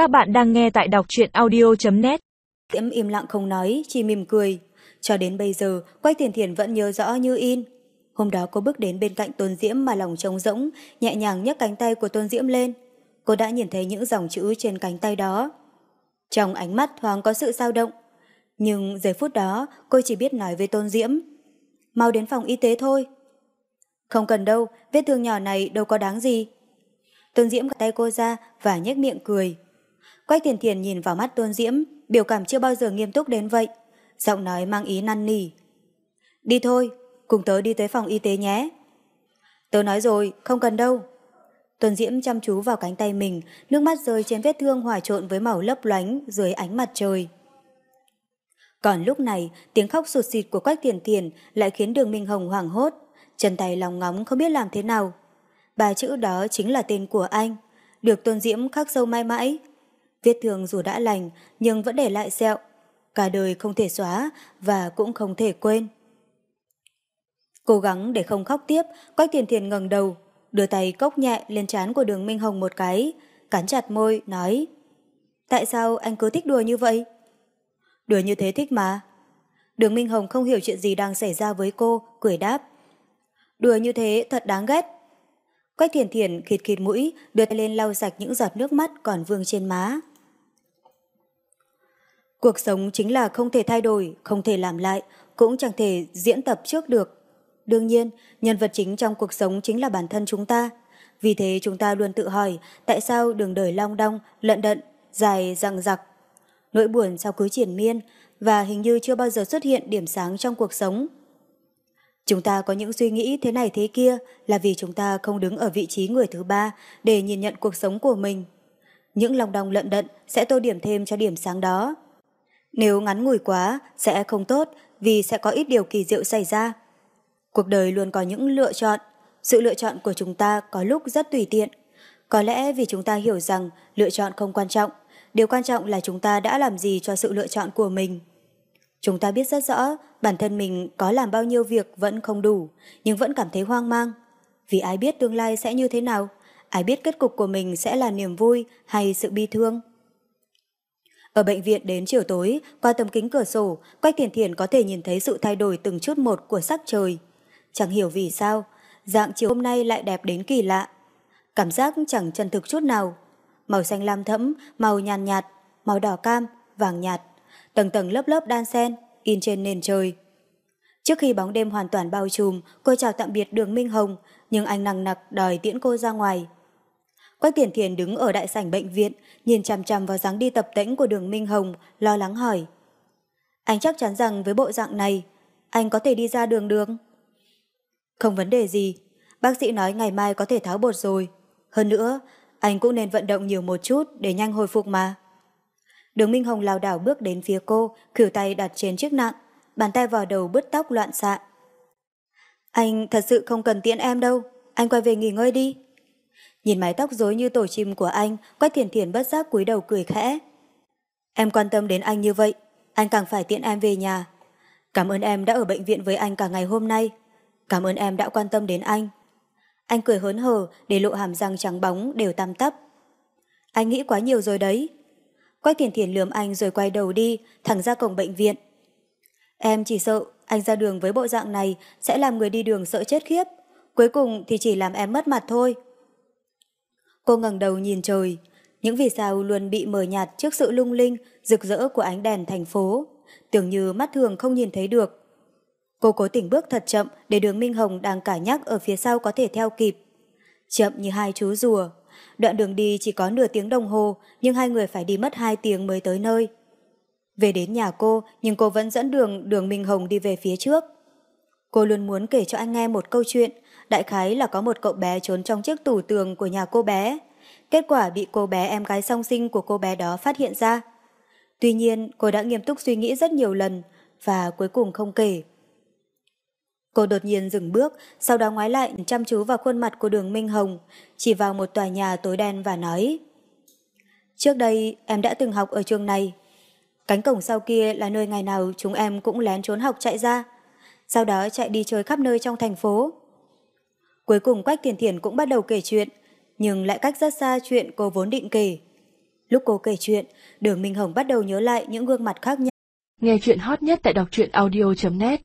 Các bạn đang nghe tại đọc truyện audio.net Diễm im lặng không nói, chỉ mỉm cười. Cho đến bây giờ, Quách Thiền Thiền vẫn nhớ rõ như in. Hôm đó cô bước đến bên cạnh Tôn Diễm mà lòng trống rỗng, nhẹ nhàng nhấc cánh tay của Tôn Diễm lên. Cô đã nhìn thấy những dòng chữ trên cánh tay đó. Trong ánh mắt thoáng có sự dao động. Nhưng giây phút đó, cô chỉ biết nói với Tôn Diễm. Mau đến phòng y tế thôi. Không cần đâu, vết thương nhỏ này đâu có đáng gì. Tôn Diễm gạt tay cô ra và nhếch miệng cười. Quách Thiền Thiền nhìn vào mắt Tôn Diễm, biểu cảm chưa bao giờ nghiêm túc đến vậy. Giọng nói mang ý năn nỉ. Đi thôi, cùng tớ đi tới phòng y tế nhé. Tớ nói rồi, không cần đâu. Tôn Diễm chăm chú vào cánh tay mình, nước mắt rơi trên vết thương hòa trộn với màu lấp loánh dưới ánh mặt trời. Còn lúc này, tiếng khóc sụt sịt của Quách Thiền Thiền lại khiến đường Minh Hồng hoảng hốt, chân tay lòng ngóng không biết làm thế nào. Ba chữ đó chính là tên của anh, được Tôn Diễm khắc sâu mãi mãi. Vết thương dù đã lành nhưng vẫn để lại sẹo, cả đời không thể xóa và cũng không thể quên. Cố gắng để không khóc tiếp, Quách Thiền Thiền ngẩng đầu, đưa tay cốc nhẹ lên trán của đường Minh Hồng một cái, cắn chặt môi, nói Tại sao anh cứ thích đùa như vậy? Đùa như thế thích mà. Đường Minh Hồng không hiểu chuyện gì đang xảy ra với cô, cười đáp. Đùa như thế thật đáng ghét. Quách thiền thiền khịt khịt mũi, đưa tay lên lau sạch những giọt nước mắt còn vương trên má. Cuộc sống chính là không thể thay đổi, không thể làm lại, cũng chẳng thể diễn tập trước được. Đương nhiên, nhân vật chính trong cuộc sống chính là bản thân chúng ta. Vì thế chúng ta luôn tự hỏi tại sao đường đời long đong, lận đận, dài răng rặc. Nỗi buồn sao cứ triển miên và hình như chưa bao giờ xuất hiện điểm sáng trong cuộc sống. Chúng ta có những suy nghĩ thế này thế kia là vì chúng ta không đứng ở vị trí người thứ ba để nhìn nhận cuộc sống của mình. Những lòng đong lận đận sẽ tô điểm thêm cho điểm sáng đó. Nếu ngắn ngủi quá sẽ không tốt vì sẽ có ít điều kỳ diệu xảy ra. Cuộc đời luôn có những lựa chọn. Sự lựa chọn của chúng ta có lúc rất tùy tiện. Có lẽ vì chúng ta hiểu rằng lựa chọn không quan trọng. Điều quan trọng là chúng ta đã làm gì cho sự lựa chọn của mình. Chúng ta biết rất rõ bản thân mình có làm bao nhiêu việc vẫn không đủ, nhưng vẫn cảm thấy hoang mang. Vì ai biết tương lai sẽ như thế nào? Ai biết kết cục của mình sẽ là niềm vui hay sự bi thương? Ở bệnh viện đến chiều tối, qua tấm kính cửa sổ, Quách Thiền Thiền có thể nhìn thấy sự thay đổi từng chút một của sắc trời. Chẳng hiểu vì sao, dạng chiều hôm nay lại đẹp đến kỳ lạ. Cảm giác chẳng chân thực chút nào. Màu xanh lam thẫm, màu nhàn nhạt, màu đỏ cam, vàng nhạt, tầng tầng lớp lớp đan sen, in trên nền trời. Trước khi bóng đêm hoàn toàn bao trùm, cô chào tạm biệt đường Minh Hồng, nhưng anh nặng nặc đòi tiễn cô ra ngoài. Quách Tiền Thiền đứng ở đại sảnh bệnh viện, nhìn chằm chằm vào dáng đi tập tễnh của đường Minh Hồng, lo lắng hỏi. Anh chắc chắn rằng với bộ dạng này, anh có thể đi ra đường đường. Không vấn đề gì, bác sĩ nói ngày mai có thể tháo bột rồi. Hơn nữa, anh cũng nên vận động nhiều một chút để nhanh hồi phục mà. Đường Minh Hồng lào đảo bước đến phía cô, khỉu tay đặt trên chiếc nặng, bàn tay vào đầu bứt tóc loạn xạ. Anh thật sự không cần tiễn em đâu, anh quay về nghỉ ngơi đi. Nhìn mái tóc rối như tổ chim của anh, Quách Thiền Thiền bất giác cúi đầu cười khẽ. Em quan tâm đến anh như vậy, anh càng phải tiện em về nhà. Cảm ơn em đã ở bệnh viện với anh cả ngày hôm nay. Cảm ơn em đã quan tâm đến anh. Anh cười hớn hở để lộ hàm răng trắng bóng đều tăm tắp. Anh nghĩ quá nhiều rồi đấy. Quách Thiền Thiền lườm anh rồi quay đầu đi, thẳng ra cổng bệnh viện. Em chỉ sợ anh ra đường với bộ dạng này sẽ làm người đi đường sợ chết khiếp. Cuối cùng thì chỉ làm em mất mặt thôi. Cô ngẩng đầu nhìn trời, những vì sao luôn bị mờ nhạt trước sự lung linh, rực rỡ của ánh đèn thành phố, tưởng như mắt thường không nhìn thấy được. Cô cố tỉnh bước thật chậm để đường Minh Hồng đang cả nhắc ở phía sau có thể theo kịp. Chậm như hai chú rùa, đoạn đường đi chỉ có nửa tiếng đồng hồ nhưng hai người phải đi mất hai tiếng mới tới nơi. Về đến nhà cô nhưng cô vẫn dẫn đường đường Minh Hồng đi về phía trước. Cô luôn muốn kể cho anh nghe một câu chuyện đại khái là có một cậu bé trốn trong chiếc tủ tường của nhà cô bé. Kết quả bị cô bé em gái song sinh của cô bé đó phát hiện ra. Tuy nhiên, cô đã nghiêm túc suy nghĩ rất nhiều lần và cuối cùng không kể. Cô đột nhiên dừng bước, sau đó ngoái lại chăm chú vào khuôn mặt của đường Minh Hồng, chỉ vào một tòa nhà tối đen và nói Trước đây em đã từng học ở trường này. Cánh cổng sau kia là nơi ngày nào chúng em cũng lén trốn học chạy ra, sau đó chạy đi chơi khắp nơi trong thành phố. Cuối cùng Quách Thiền Thiền cũng bắt đầu kể chuyện, nhưng lại cách rất xa chuyện cô vốn định kể. Lúc cô kể chuyện, đường Minh Hồng bắt đầu nhớ lại những gương mặt khác nhau. Nghe chuyện hot nhất tại đọc truyện audio.net